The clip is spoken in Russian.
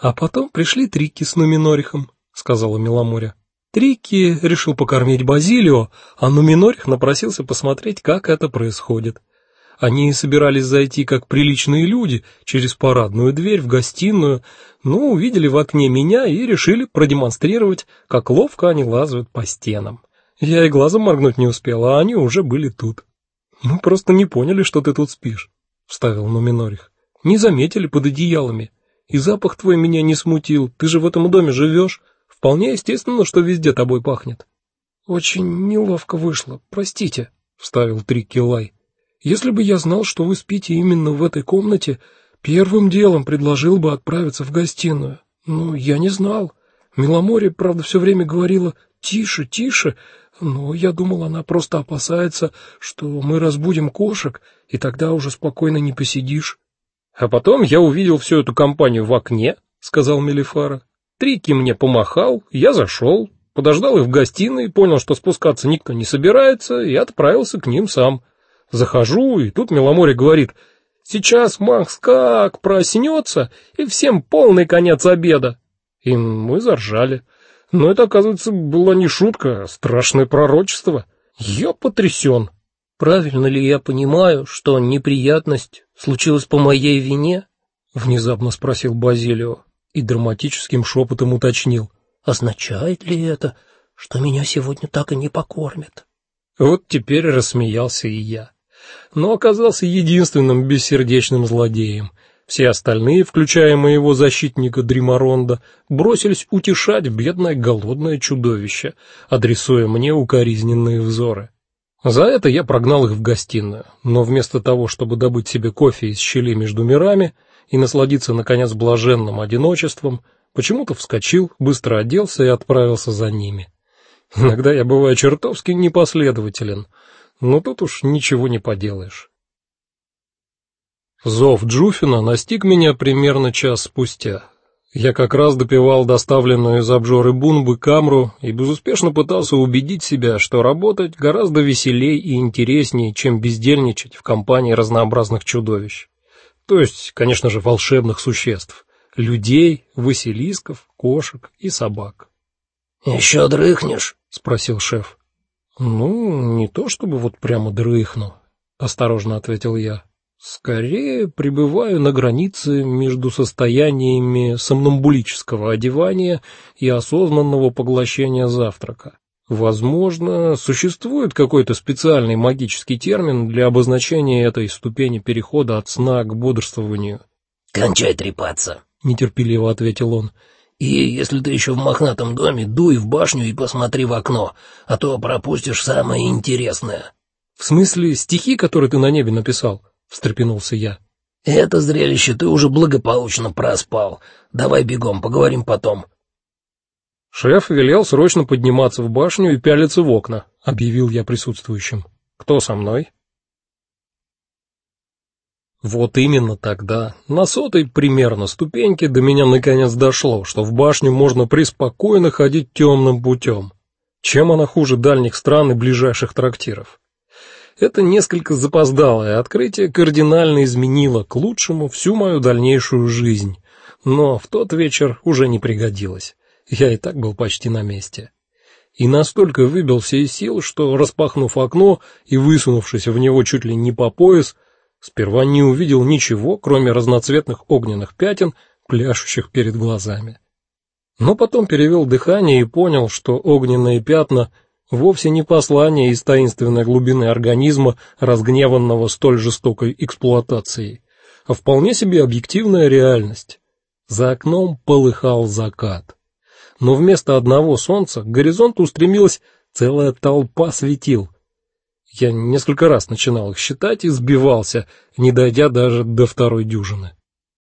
А потом пришли Трикки с Нуминорихом, сказала Миломоря. Трикки решил покормить Базилио, а Нуминорих напросился посмотреть, как это происходит. Они собирались зайти как приличные люди через парадную дверь в гостиную, но увидели в окне меня и решили продемонстрировать, как ловко они лазают по стенам. Я и глазом моргнуть не успел, а они уже были тут. Мы просто не поняли, что ты тут спишь, вставил Нуминорих. Не заметили под одеялами. И запах твой меня не смутил. Ты же в этом доме живешь. Вполне естественно, что везде тобой пахнет. Очень неловко вышло. Простите, вставил Трикки Лай. Если бы я знал, что вы спите именно в этой комнате, первым делом предложил бы отправиться в гостиную. Но я не знал. Миломоре, правда, все время говорила: "Тише, тише", но я думал, она просто опасается, что мы разбудим кошек, и тогда уже спокойно не посидишь. А потом я увидел всю эту компанию в окне, сказал Мелифара. Трики мне помахал, я зашел, подождал их в гостиной, понял, что спускаться никто не собирается, и отправился к ним сам. Захожу, и тут Меломоре говорит: "Сейчас Макс как проснется, и всем полный конец обеда". И мы заржали. Но это, оказывается, была не шутка, а страшное пророчество. Я потрясен. Правильно ли я понимаю, что неприятность случилась по моей вине? внезапно спросил Базилио и драматическим шепотом уточнил: означает ли это, что меня сегодня так и не покормят? Вот теперь рассмеялся и я. Но оказался единственным бессердечным злодеем. Все остальные, включая моего защитника Дримаронда, бросились утешать бедное голодное чудовище, адресуя мне укоризненные взоры. За это я прогнал их в гостиную, но вместо того, чтобы добыть себе кофе из щели между мирами и насладиться наконец блаженным одиночеством, почему-то вскочил, быстро оделся и отправился за ними. Иногда я бываю чертовски непоследователен, но тут уж ничего не поделаешь. Зов Джуфина настиг меня примерно час спустя. Я как раз допивал доставленную из обжоры Бунбы камру и безуспешно пытался убедить себя, что работать гораздо веселей и интереснее, чем бездельничать в компании разнообразных чудовищ. То есть, конечно же, волшебных существ: людей, василисков, кошек и собак. Еще дрыхнешь? спросил шеф. Ну, не то чтобы вот прямо дрыхну, осторожно ответил я. Скорее пребываю на границе между состояниями сомнамбулического одевания и осознанного поглощения завтрака. Возможно, существует какой-то специальный магический термин для обозначения этой ступени перехода от сна к бодрствованию. Кончай трепаться, нетерпеливо ответил он. И если ты еще в мохнатом доме, дуй в башню и посмотри в окно, а то пропустишь самое интересное. В смысле, стихи, которые ты на небе написал? Встрепенулся я. Это зрелище ты уже благополучно проспал. Давай бегом, поговорим потом. Шеф велел срочно подниматься в башню и пялиться в окна, объявил я присутствующим. Кто со мной? Вот именно тогда, на сотой примерно ступеньке, до меня наконец дошло, что в башню можно преспокойно ходить темным путем. Чем она хуже дальних стран и ближайших трактиров? Это несколько запоздалое открытие кардинально изменило к лучшему всю мою дальнейшую жизнь, но в тот вечер уже не пригодилось. Я и так был почти на месте. И настолько выбился из сил, что распахнув окно и высунувшись в него чуть ли не по пояс, сперва не увидел ничего, кроме разноцветных огненных пятен, пляшущих перед глазами. Но потом перевел дыхание и понял, что огненные пятна вовсе не послание из таинственной глубины организма, разгневанного столь жестокой эксплуатацией, а вполне себе объективная реальность. За окном полыхал закат. Но вместо одного солнца к горизонту устремилась целая толпа светил. Я несколько раз начинал их считать и сбивался, не дойдя даже до второй дюжины.